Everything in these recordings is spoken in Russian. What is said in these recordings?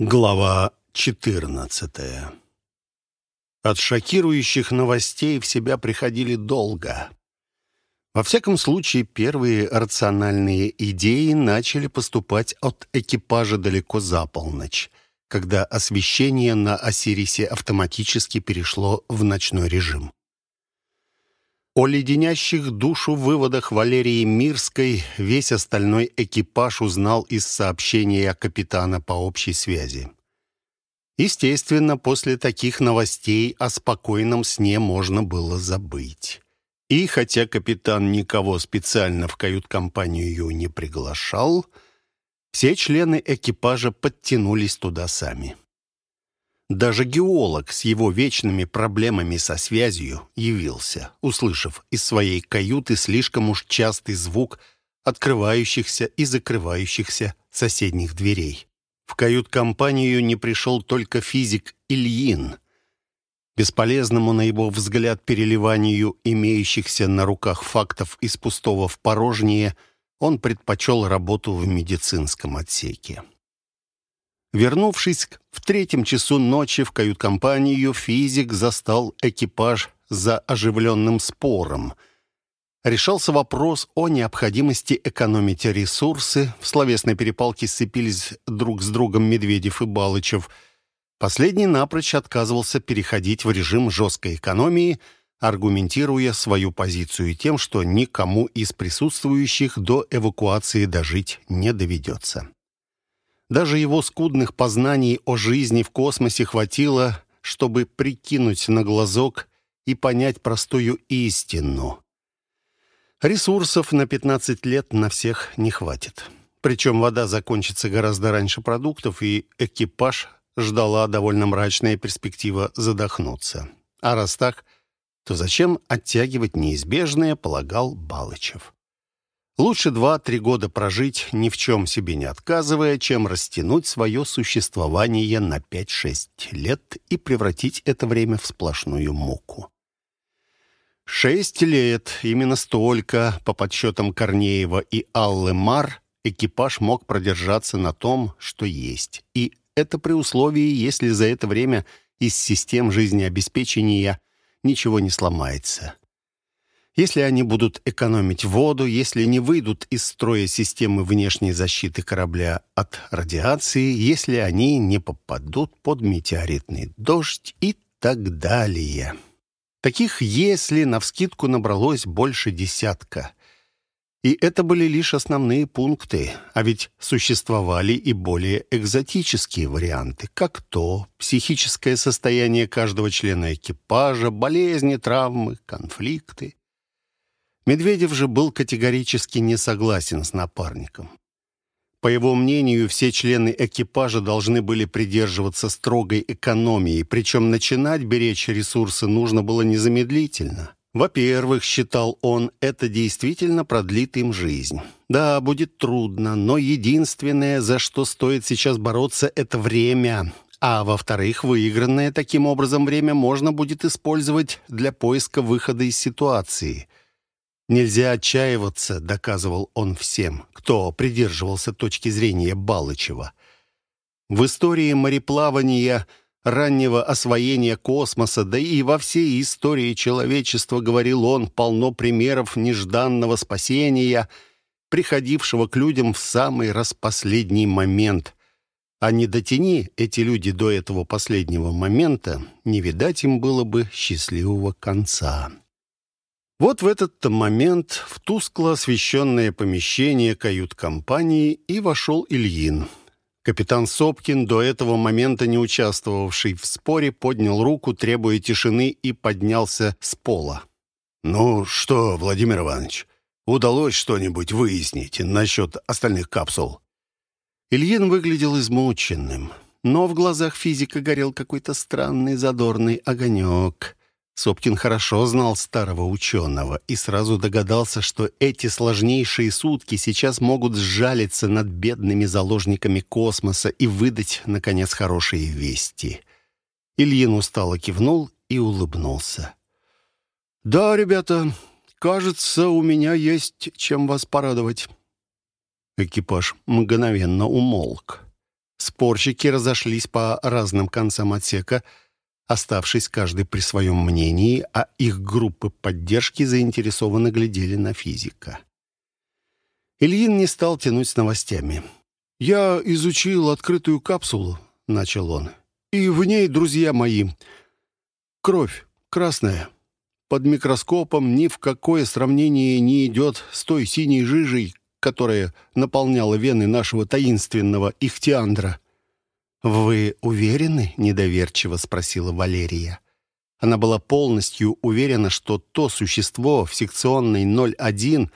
Глава 14 От шокирующих новостей в себя приходили долго. Во всяком случае, первые рациональные идеи начали поступать от экипажа далеко за полночь, когда освещение на Осирисе автоматически перешло в ночной режим. О леденящих душу выводах Валерии Мирской весь остальной экипаж узнал из сообщения капитана по общей связи. Естественно, после таких новостей о спокойном сне можно было забыть. И хотя капитан никого специально в кают-компанию не приглашал, все члены экипажа подтянулись туда сами. Даже геолог с его вечными проблемами со связью явился, услышав из своей каюты слишком уж частый звук открывающихся и закрывающихся соседних дверей. В кают-компанию не пришел только физик Ильин. Бесполезному, на его взгляд, переливанию имеющихся на руках фактов из пустого в порожнее, он предпочел работу в медицинском отсеке. Вернувшись в третьем часу ночи в кают-компанию, физик застал экипаж за оживленным спором. Решался вопрос о необходимости экономить ресурсы. В словесной перепалке сцепились друг с другом Медведев и Балычев. Последний напрочь отказывался переходить в режим жесткой экономии, аргументируя свою позицию тем, что никому из присутствующих до эвакуации дожить не доведется. Даже его скудных познаний о жизни в космосе хватило, чтобы прикинуть на глазок и понять простую истину. Ресурсов на 15 лет на всех не хватит. Причем вода закончится гораздо раньше продуктов, и экипаж ждала довольно мрачная перспектива задохнуться. А раз так, то зачем оттягивать неизбежное, полагал Балычев. Лучше два-три года прожить, ни в чем себе не отказывая, чем растянуть свое существование на пять-шесть лет и превратить это время в сплошную муку. Шесть лет, именно столько, по подсчетам Корнеева и Аллы Мар, экипаж мог продержаться на том, что есть. И это при условии, если за это время из систем жизнеобеспечения ничего не сломается. Если они будут экономить воду, если не выйдут из строя системы внешней защиты корабля от радиации, если они не попадут под метеоритный дождь и так далее. Таких «если» навскидку набралось больше десятка. И это были лишь основные пункты, а ведь существовали и более экзотические варианты, как то психическое состояние каждого члена экипажа, болезни, травмы, конфликты. Медведев же был категорически не согласен с напарником. По его мнению, все члены экипажа должны были придерживаться строгой экономии, причем начинать беречь ресурсы нужно было незамедлительно. Во-первых, считал он, это действительно продлит им жизнь. Да, будет трудно, но единственное, за что стоит сейчас бороться, это время. А во-вторых, выигранное таким образом время можно будет использовать для поиска выхода из ситуации – Нельзя отчаиваться, доказывал он всем, кто придерживался точки зрения Балычева. В истории мореплавания, раннего освоения космоса, да и во всей истории человечества, говорил он, полно примеров нежданного спасения, приходившего к людям в самый распоследний момент. А не дотяни эти люди до этого последнего момента, не видать им было бы счастливого конца. Вот в этот момент в тускло освещенное помещение кают-компании и вошел Ильин. Капитан Сопкин, до этого момента не участвовавший в споре, поднял руку, требуя тишины, и поднялся с пола. «Ну что, Владимир Иванович, удалось что-нибудь выяснить насчет остальных капсул?» Ильин выглядел измученным, но в глазах физика горел какой-то странный задорный огонек. Сопкин хорошо знал старого ученого и сразу догадался, что эти сложнейшие сутки сейчас могут сжалиться над бедными заложниками космоса и выдать, наконец, хорошие вести. Ильин устало кивнул и улыбнулся. «Да, ребята, кажется, у меня есть чем вас порадовать». Экипаж мгновенно умолк. Спорщики разошлись по разным концам отсека, оставшись каждый при своем мнении, а их группы поддержки заинтересованно глядели на физика. Ильин не стал тянуть с новостями. «Я изучил открытую капсулу», — начал он. «И в ней, друзья мои, кровь красная. Под микроскопом ни в какое сравнение не идет с той синей жижей, которая наполняла вены нашего таинственного ихтиандра. «Вы уверены?» — недоверчиво спросила Валерия. Она была полностью уверена, что то существо в секционной 01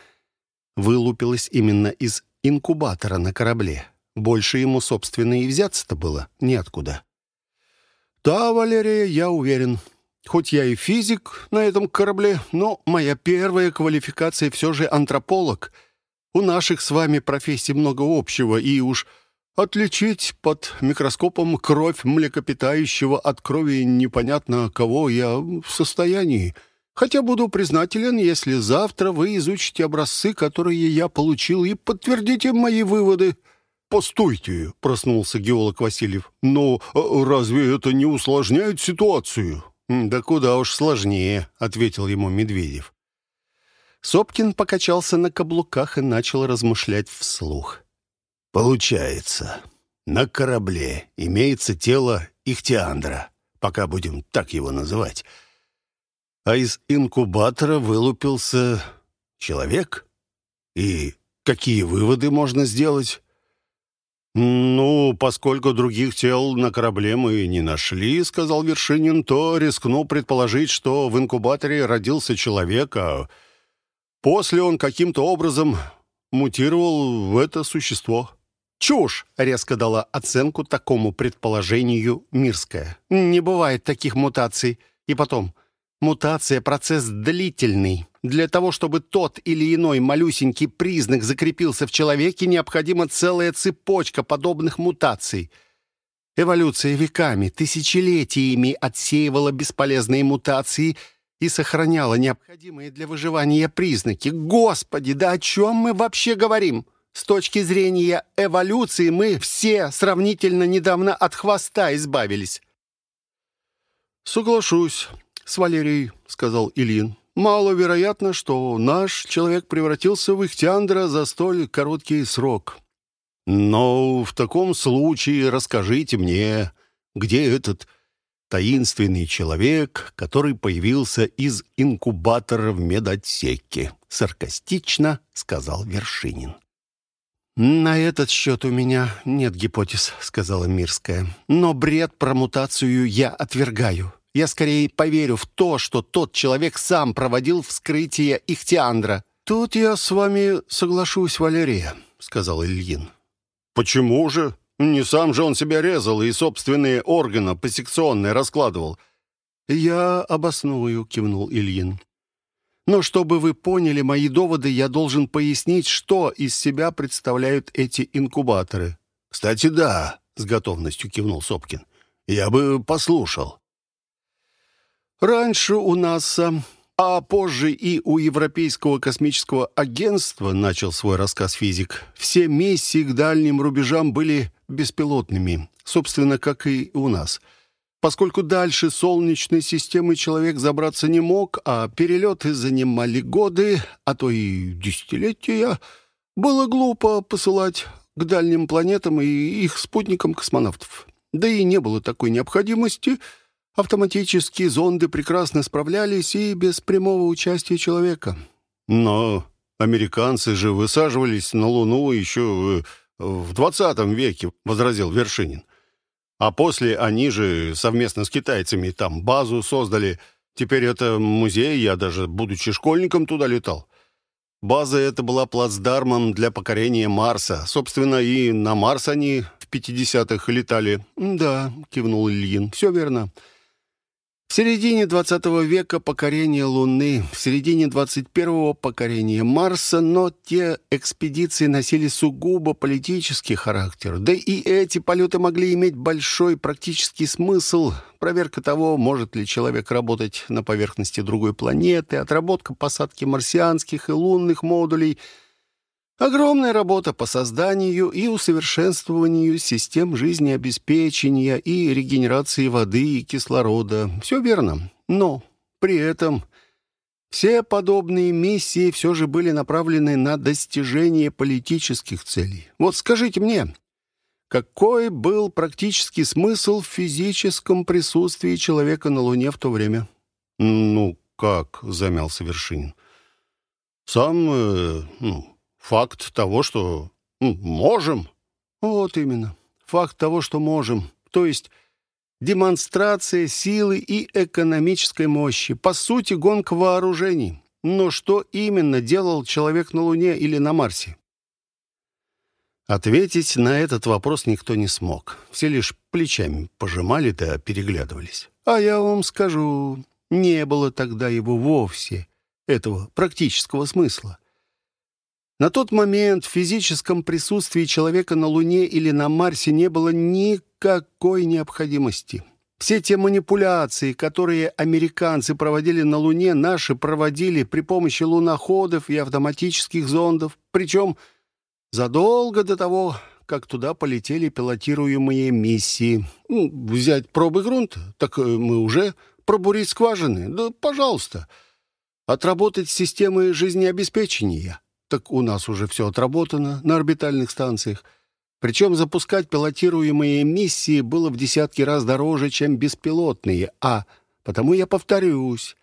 вылупилось именно из инкубатора на корабле. Больше ему, собственно, и взяться-то было неоткуда. «Да, Валерия, я уверен. Хоть я и физик на этом корабле, но моя первая квалификация все же антрополог. У наших с вами профессий много общего, и уж отличить под микроскопом кровь млекопитающего от крови непонятно кого я в состоянии. Хотя буду признателен, если завтра вы изучите образцы, которые я получил, и подтвердите мои выводы». «Постойте», — проснулся геолог Васильев. «Но э, разве это не усложняет ситуацию?» «Да куда уж сложнее», — ответил ему Медведев. Сопкин покачался на каблуках и начал размышлять вслух. «Получается, на корабле имеется тело Ихтиандра, пока будем так его называть, а из инкубатора вылупился человек? И какие выводы можно сделать?» «Ну, поскольку других тел на корабле мы не нашли, — сказал Вершинин, — то рискну предположить, что в инкубаторе родился человек, а после он каким-то образом мутировал в это существо». «Чушь!» — резко дала оценку такому предположению Мирская. «Не бывает таких мутаций. И потом, Мутация – процесс длительный. Для того, чтобы тот или иной малюсенький признак закрепился в человеке, необходима целая цепочка подобных мутаций. Эволюция веками, тысячелетиями отсеивала бесполезные мутации и сохраняла необходимые для выживания признаки. Господи, да о чем мы вообще говорим? С точки зрения эволюции мы все сравнительно недавно от хвоста избавились. «Соглашусь», с Валерией», — сказал Ильин. «Маловероятно, что наш человек превратился в Ихтиандра за столь короткий срок. Но в таком случае расскажите мне, где этот таинственный человек, который появился из инкубатора в медотсеке?» — саркастично сказал Вершинин. «На этот счет у меня нет гипотез», — сказала Мирская. «Но бред про мутацию я отвергаю. Я скорее поверю в то, что тот человек сам проводил вскрытие Ихтиандра». «Тут я с вами соглашусь, Валерия», — сказал Ильин. «Почему же? Не сам же он себя резал и собственные органы по секционной раскладывал». «Я обосную», — кивнул Ильин. «Но чтобы вы поняли мои доводы, я должен пояснить, что из себя представляют эти инкубаторы». «Кстати, да», — с готовностью кивнул Сопкин. «Я бы послушал». Раньше у нас, а позже и у Европейского космического агентства, начал свой рассказ физик, все миссии к дальним рубежам были беспилотными, собственно, как и у нас. Поскольку дальше Солнечной системы человек забраться не мог, а перелеты занимали годы, а то и десятилетия, было глупо посылать к дальним планетам и их спутникам космонавтов. Да и не было такой необходимости — Автоматические зонды прекрасно справлялись и без прямого участия человека. Но американцы же высаживались на Луну еще э, в 20 веке, возразил Вершинин. А после они же совместно с китайцами там базу создали. Теперь это музей, я даже, будучи школьником, туда летал. База эта была плацдармом для покорения Марса. Собственно, и на Марс они в 50-х летали. «Да», — кивнул Ильин, — «все верно». В середине 20 века покорение Луны, в середине 21-го покорение Марса, но те экспедиции носили сугубо политический характер. Да и эти полеты могли иметь большой практический смысл. Проверка того, может ли человек работать на поверхности другой планеты, отработка посадки марсианских и лунных модулей. Огромная работа по созданию и усовершенствованию систем жизнеобеспечения и регенерации воды и кислорода. Все верно. Но при этом все подобные миссии все же были направлены на достижение политических целей. Вот скажите мне, какой был практический смысл в физическом присутствии человека на Луне в то время? «Ну, как?» — замялся Вершинин. «Сам, э, ну, Факт того, что можем. Вот именно. Факт того, что можем. То есть демонстрация силы и экономической мощи. По сути, гонка вооружений. Но что именно делал человек на Луне или на Марсе? Ответить на этот вопрос никто не смог. Все лишь плечами пожимали да переглядывались. А я вам скажу, не было тогда его вовсе, этого практического смысла. На тот момент в физическом присутствии человека на Луне или на Марсе не было никакой необходимости. Все те манипуляции, которые американцы проводили на Луне, наши проводили при помощи луноходов и автоматических зондов, причем задолго до того, как туда полетели пилотируемые миссии. Ну, взять пробы грунта, так э, мы уже пробурить скважины. Да, пожалуйста. Отработать системы жизнеобеспечения так у нас уже все отработано на орбитальных станциях. Причем запускать пилотируемые миссии было в десятки раз дороже, чем беспилотные. А потому я повторюсь,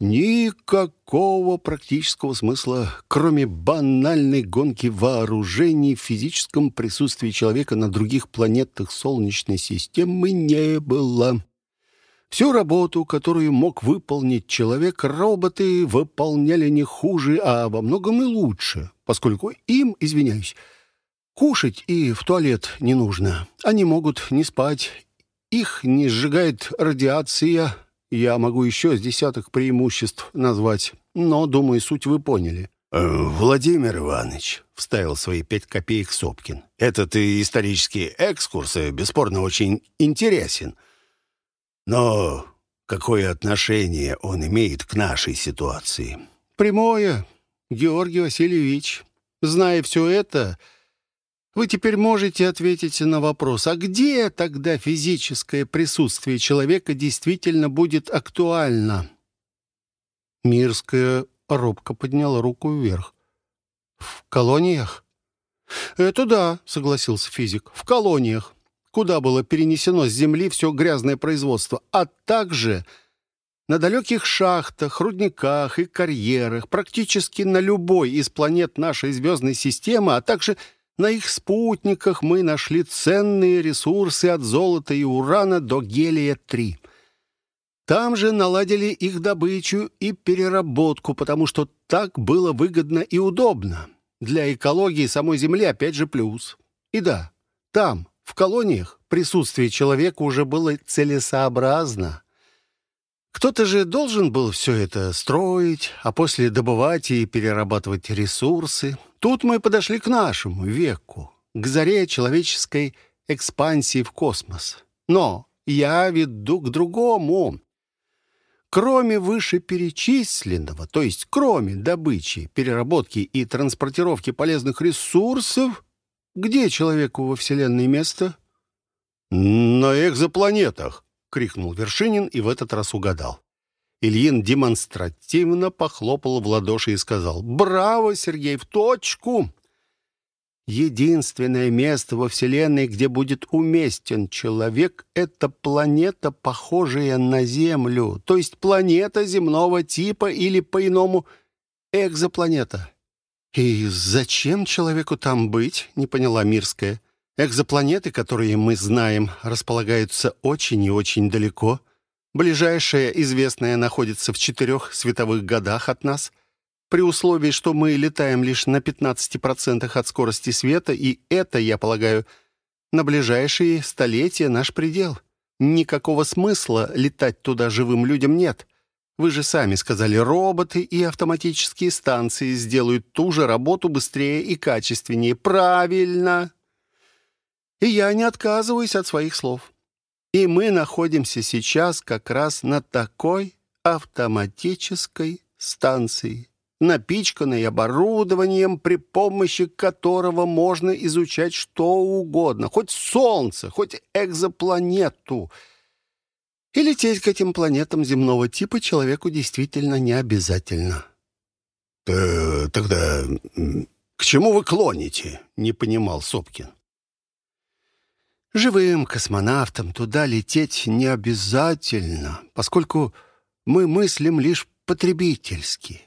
никакого практического смысла, кроме банальной гонки вооружений в физическом присутствии человека на других планетах Солнечной системы не было. Всю работу, которую мог выполнить человек, роботы выполняли не хуже, а во многом и лучше, поскольку им, извиняюсь, кушать и в туалет не нужно. Они могут не спать, их не сжигает радиация. Я могу еще с десяток преимуществ назвать, но, думаю, суть вы поняли. «Э, «Владимир Иванович», — вставил свои пять копеек Сопкин, «этот исторический экскурс э, бесспорно очень интересен». Но какое отношение он имеет к нашей ситуации? Прямое, Георгий Васильевич. Зная все это, вы теперь можете ответить на вопрос, а где тогда физическое присутствие человека действительно будет актуально? Мирская робко подняла руку вверх. В колониях? Это да, согласился физик. В колониях куда было перенесено с земли все грязное производство, а также на далеких шахтах, рудниках и карьерах, практически на любой из планет нашей звездной системы, а также на их спутниках мы нашли ценные ресурсы от золота и урана до гелия-3. Там же наладили их добычу и переработку, потому что так было выгодно и удобно. Для экологии самой Земли опять же плюс. И да, там, в колониях присутствие человека уже было целесообразно. Кто-то же должен был все это строить, а после добывать и перерабатывать ресурсы. Тут мы подошли к нашему веку, к заре человеческой экспансии в космос. Но я веду к другому. Кроме вышеперечисленного, то есть кроме добычи, переработки и транспортировки полезных ресурсов, где человеку во Вселенной место?» «На экзопланетах!» — крикнул Вершинин и в этот раз угадал. Ильин демонстративно похлопал в ладоши и сказал «Браво, Сергей, в точку!» Единственное место во Вселенной, где будет уместен человек, это планета, похожая на Землю, то есть планета земного типа или, по-иному, экзопланета. «И зачем человеку там быть?» — не поняла Мирская. «Экзопланеты, которые мы знаем, располагаются очень и очень далеко. Ближайшая известная находится в четырех световых годах от нас, при условии, что мы летаем лишь на 15% от скорости света, и это, я полагаю, на ближайшие столетия наш предел. Никакого смысла летать туда живым людям нет». Вы же сами сказали, роботы и автоматические станции сделают ту же работу быстрее и качественнее. Правильно. И я не отказываюсь от своих слов. И мы находимся сейчас как раз на такой автоматической станции. напичканный оборудованием, при помощи которого можно изучать что угодно, хоть Солнце, хоть экзопланету. И лететь к этим планетам земного типа человеку действительно не обязательно. Э, «Тогда к чему вы клоните?» — не понимал Сопкин. Живым космонавтам туда лететь не обязательно, поскольку мы мыслим лишь потребительски.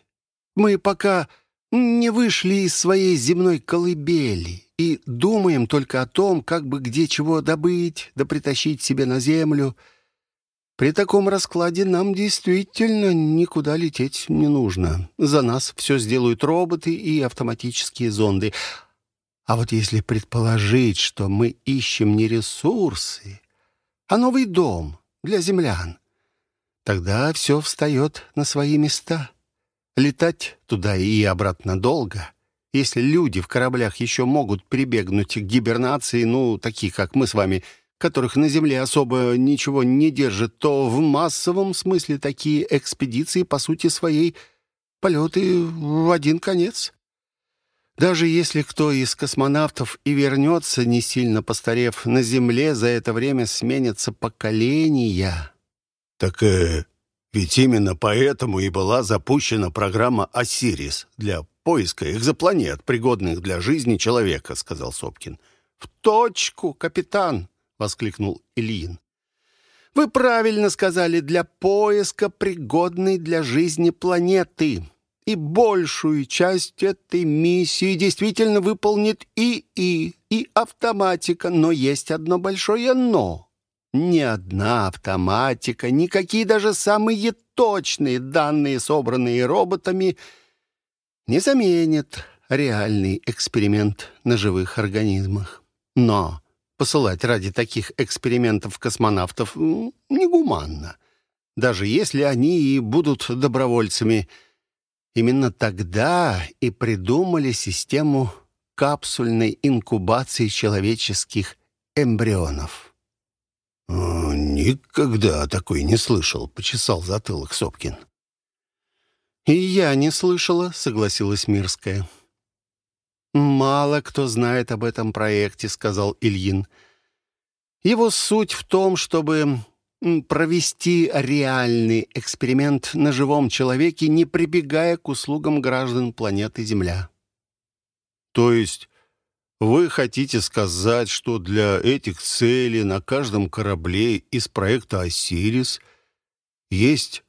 Мы пока не вышли из своей земной колыбели и думаем только о том, как бы где чего добыть, да притащить себе на Землю. При таком раскладе нам действительно никуда лететь не нужно. За нас все сделают роботы и автоматические зонды. А вот если предположить, что мы ищем не ресурсы, а новый дом для землян, Тогда все встает на свои места. Летать туда и обратно долго. Если люди в кораблях еще могут прибегнуть к гибернации, ну, такие, как мы с вами, которых на Земле особо ничего не держит, то в массовом смысле такие экспедиции, по сути своей, полеты в один конец. Даже если кто из космонавтов и вернется, не сильно постарев, на Земле за это время сменятся поколения. «Так э, ведь именно поэтому и была запущена программа «Осирис» для поиска экзопланет, пригодных для жизни человека», — сказал Сопкин. «В точку, капитан!» — воскликнул Ильин. «Вы правильно сказали, для поиска пригодной для жизни планеты. И большую часть этой миссии действительно выполнит ИИ, и автоматика, но есть одно большое «но». Ни одна автоматика, никакие даже самые точные данные, собранные роботами, не заменят реальный эксперимент на живых организмах. Но посылать ради таких экспериментов космонавтов негуманно. Даже если они и будут добровольцами. Именно тогда и придумали систему капсульной инкубации человеческих эмбрионов. «Никогда такой не слышал», — почесал затылок Сопкин. «И я не слышала», — согласилась Мирская. «Мало кто знает об этом проекте», — сказал Ильин. «Его суть в том, чтобы провести реальный эксперимент на живом человеке, не прибегая к услугам граждан планеты Земля». «То есть вы хотите сказать, что для этих целей на каждом корабле из проекта «Осирис» есть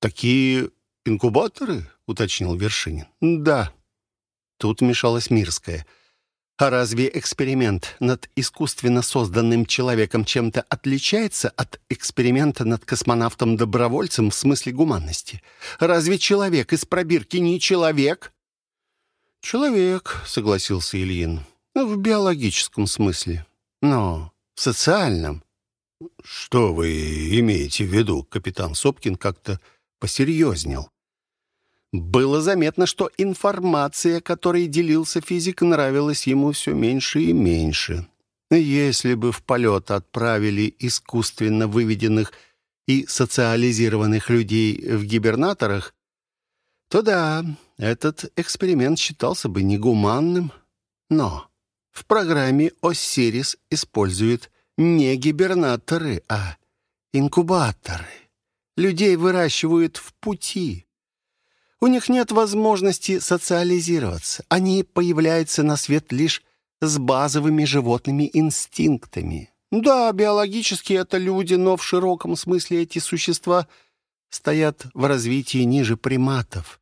такие инкубаторы?» — уточнил Вершинин. «Да». Тут вмешалась Мирская. «А разве эксперимент над искусственно созданным человеком чем-то отличается от эксперимента над космонавтом-добровольцем в смысле гуманности? Разве человек из пробирки не человек?» «Человек», — согласился Ильин. «В биологическом смысле. Но в социальном». «Что вы имеете в виду?» Капитан Сопкин как-то посерьезнел. Было заметно, что информация, которой делился физик, нравилась ему все меньше и меньше. Если бы в полет отправили искусственно выведенных и социализированных людей в гибернаторах, то да, этот эксперимент считался бы негуманным. Но в программе «Осирис» используют не гибернаторы, а инкубаторы. Людей выращивают в пути. У них нет возможности социализироваться. Они появляются на свет лишь с базовыми животными инстинктами. Да, биологически это люди, но в широком смысле эти существа стоят в развитии ниже приматов.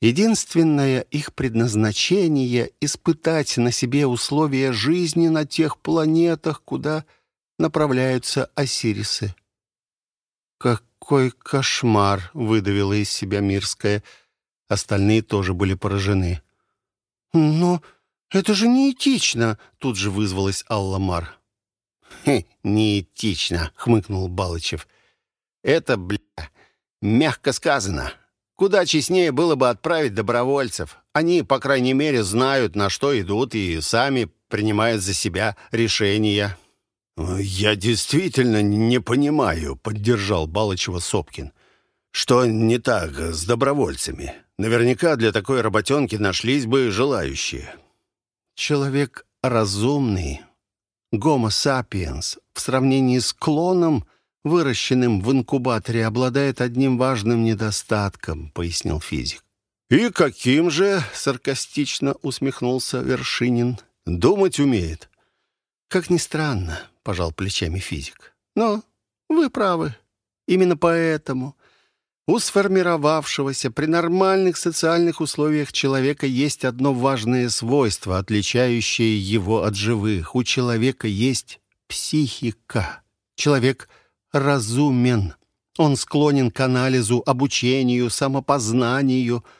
Единственное их предназначение — испытать на себе условия жизни на тех планетах, куда направляются осирисы. «Какой кошмар!» — выдавила из себя Мирская. Остальные тоже были поражены. «Но это же неэтично!» — тут же вызвалась Алла Мар. «Хе, неэтично!» — хмыкнул Балычев. «Это, бля, мягко сказано. Куда честнее было бы отправить добровольцев. Они, по крайней мере, знают, на что идут, и сами принимают за себя решения». «Я действительно не понимаю», — поддержал Балычева Сопкин. «Что не так с добровольцами? Наверняка для такой работенки нашлись бы желающие. Человек разумный, гомо сапиенс, в сравнении с клоном, выращенным в инкубаторе, обладает одним важным недостатком, пояснил физик. «И каким же?» — саркастично усмехнулся Вершинин. «Думать умеет». «Как ни странно», — пожал плечами физик. «Но вы правы. Именно поэтому у сформировавшегося при нормальных социальных условиях человека есть одно важное свойство, отличающее его от живых. У человека есть психика. Человек разумен. Он склонен к анализу, обучению, самопознанию —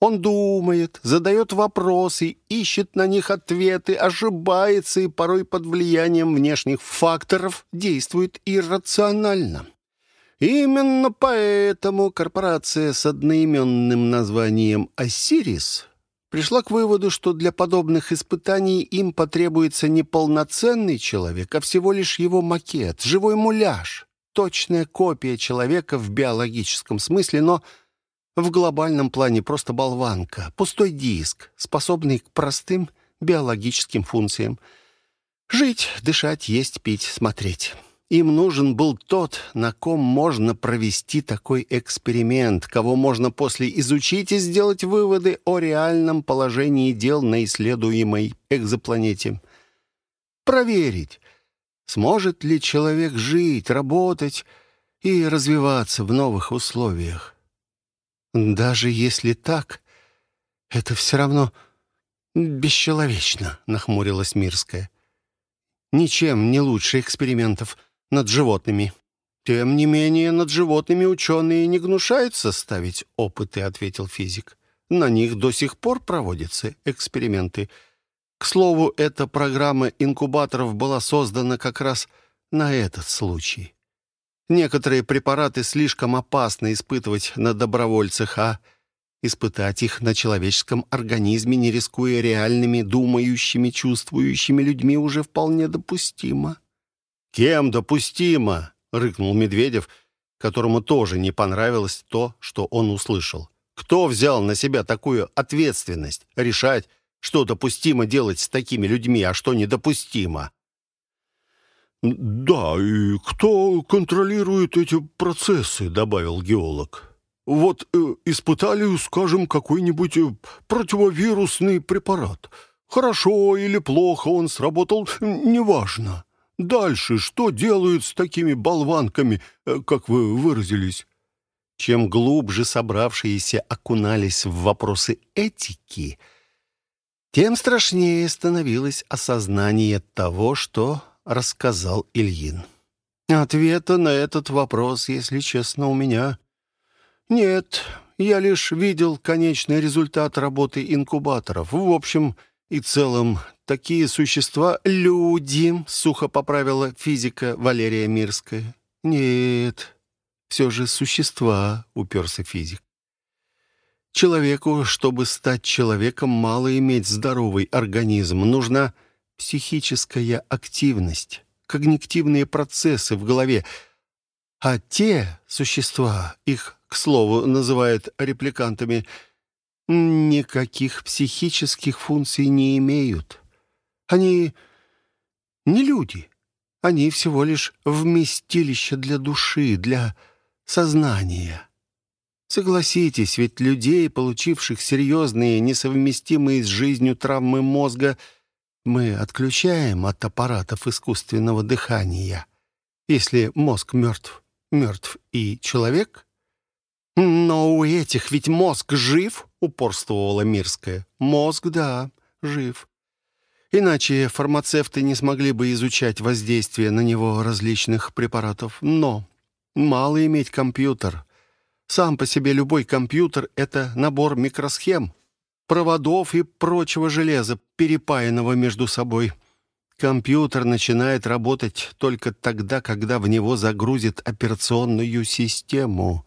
он думает, задает вопросы, ищет на них ответы, ошибается и порой под влиянием внешних факторов действует иррационально. Именно поэтому корпорация с одноименным названием «Осирис» пришла к выводу, что для подобных испытаний им потребуется не полноценный человек, а всего лишь его макет, живой муляж, точная копия человека в биологическом смысле, но в глобальном плане просто болванка, пустой диск, способный к простым биологическим функциям. Жить, дышать, есть, пить, смотреть. Им нужен был тот, на ком можно провести такой эксперимент, кого можно после изучить и сделать выводы о реальном положении дел на исследуемой экзопланете. Проверить, сможет ли человек жить, работать и развиваться в новых условиях. «Даже если так, это все равно бесчеловечно», — нахмурилась Мирская. «Ничем не лучше экспериментов над животными». «Тем не менее, над животными ученые не гнушаются ставить опыты», — ответил физик. «На них до сих пор проводятся эксперименты. К слову, эта программа инкубаторов была создана как раз на этот случай». Некоторые препараты слишком опасно испытывать на добровольцах, а испытать их на человеческом организме, не рискуя реальными, думающими, чувствующими людьми, уже вполне допустимо. «Кем допустимо?» — рыкнул Медведев, которому тоже не понравилось то, что он услышал. «Кто взял на себя такую ответственность решать, что допустимо делать с такими людьми, а что недопустимо?» «Да, и кто контролирует эти процессы?» — добавил геолог. «Вот э, испытали, скажем, какой-нибудь э, противовирусный препарат. Хорошо или плохо он сработал, неважно. Дальше что делают с такими болванками, э, как вы выразились?» Чем глубже собравшиеся окунались в вопросы этики, тем страшнее становилось осознание того, что рассказал Ильин. Ответа на этот вопрос, если честно, у меня нет. Я лишь видел конечный результат работы инкубаторов. В общем и целом, такие существа — люди, сухо поправила физика Валерия Мирская. Нет, все же существа, уперся физик. Человеку, чтобы стать человеком, мало иметь здоровый организм. Нужна психическая активность, когнитивные процессы в голове. А те существа, их, к слову, называют репликантами, никаких психических функций не имеют. Они не люди. Они всего лишь вместилище для души, для сознания. Согласитесь, ведь людей, получивших серьезные, несовместимые с жизнью травмы мозга, мы отключаем от аппаратов искусственного дыхания. Если мозг мертв, мертв и человек. Но у этих ведь мозг жив, упорствовала Мирская. Мозг, да, жив. Иначе фармацевты не смогли бы изучать воздействие на него различных препаратов. Но мало иметь компьютер. Сам по себе любой компьютер — это набор микросхем, проводов и прочего железа, перепаянного между собой. Компьютер начинает работать только тогда, когда в него загрузят операционную систему.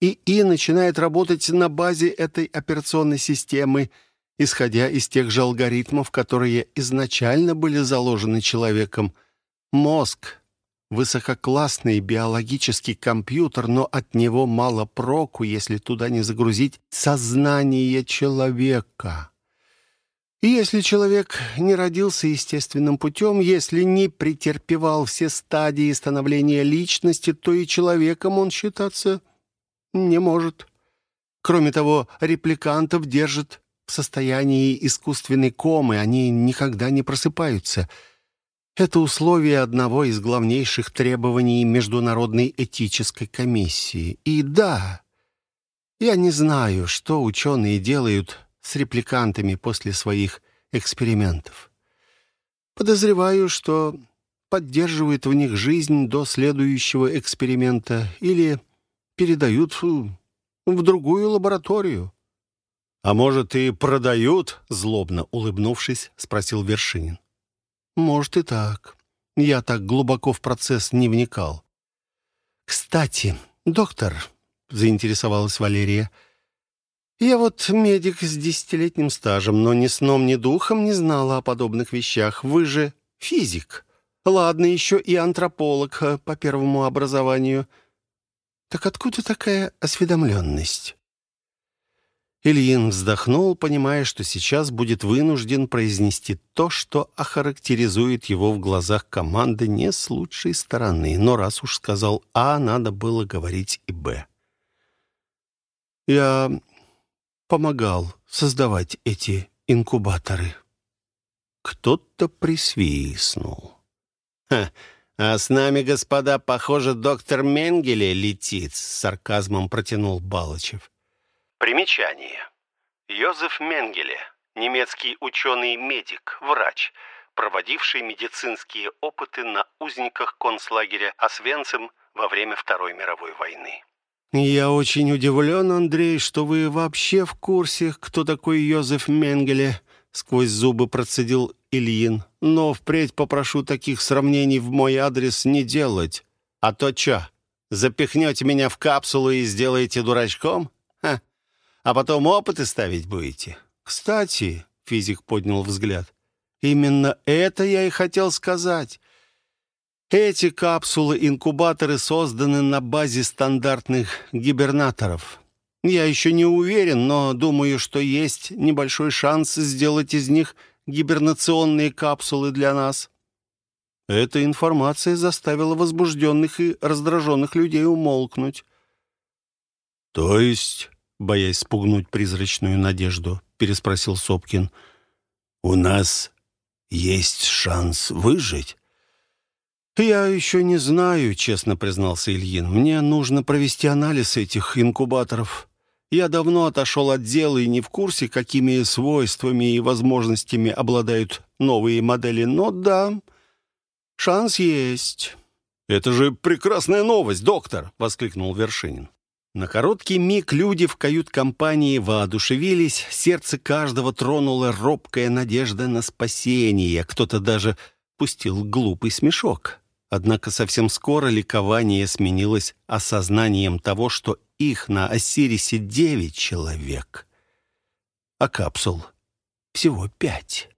И И начинает работать на базе этой операционной системы, исходя из тех же алгоритмов, которые изначально были заложены человеком. Мозг высококлассный биологический компьютер, но от него мало проку, если туда не загрузить сознание человека. И если человек не родился естественным путем, если не претерпевал все стадии становления личности, то и человеком он считаться не может. Кроме того, репликантов держат в состоянии искусственной комы, они никогда не просыпаются. Это условие одного из главнейших требований Международной этической комиссии. И да, я не знаю, что ученые делают с репликантами после своих экспериментов. Подозреваю, что поддерживают в них жизнь до следующего эксперимента или передают в другую лабораторию. «А может, и продают?» — злобно улыбнувшись, спросил Вершинин. «Может и так. Я так глубоко в процесс не вникал». «Кстати, доктор», — заинтересовалась Валерия, — «я вот медик с десятилетним стажем, но ни сном, ни духом не знала о подобных вещах. Вы же физик. Ладно, еще и антрополог э, по первому образованию». Так откуда такая осведомленность? Ильин вздохнул, понимая, что сейчас будет вынужден произнести то, что охарактеризует его в глазах команды не с лучшей стороны. Но раз уж сказал «А», надо было говорить и «Б». «Я помогал создавать эти инкубаторы». Кто-то присвистнул. «Ха!» «А с нами, господа, похоже, доктор Менгеле летит», — с сарказмом протянул Балычев. Примечание. Йозеф Менгеле, немецкий ученый-медик, врач, проводивший медицинские опыты на узниках концлагеря Освенцим во время Второй мировой войны. «Я очень удивлен, Андрей, что вы вообще в курсе, кто такой Йозеф Менгеле», — сквозь зубы процедил Ильин. «Но впредь попрошу таких сравнений в мой адрес не делать. А то чё, запихнете меня в капсулу и сделаете дурачком? А потом опыты ставить будете?» «Кстати», — физик поднял взгляд, — «именно это я и хотел сказать». Эти капсулы-инкубаторы созданы на базе стандартных гибернаторов. Я еще не уверен, но думаю, что есть небольшой шанс сделать из них гибернационные капсулы для нас. Эта информация заставила возбужденных и раздраженных людей умолкнуть. «То есть, боясь спугнуть призрачную надежду, переспросил Сопкин, «у нас есть шанс выжить?» «Я еще не знаю», — честно признался Ильин. «Мне нужно провести анализ этих инкубаторов. Я давно отошел от дела и не в курсе, какими свойствами и возможностями обладают новые модели, но да, шанс есть». «Это же прекрасная новость, доктор!» — воскликнул Вершинин. На короткий миг люди в кают-компании воодушевились, сердце каждого тронула робкая надежда на спасение, кто-то даже пустил глупый смешок. Однако совсем скоро ликование сменилось осознанием того, что их на Осирисе девять человек, а капсул всего пять.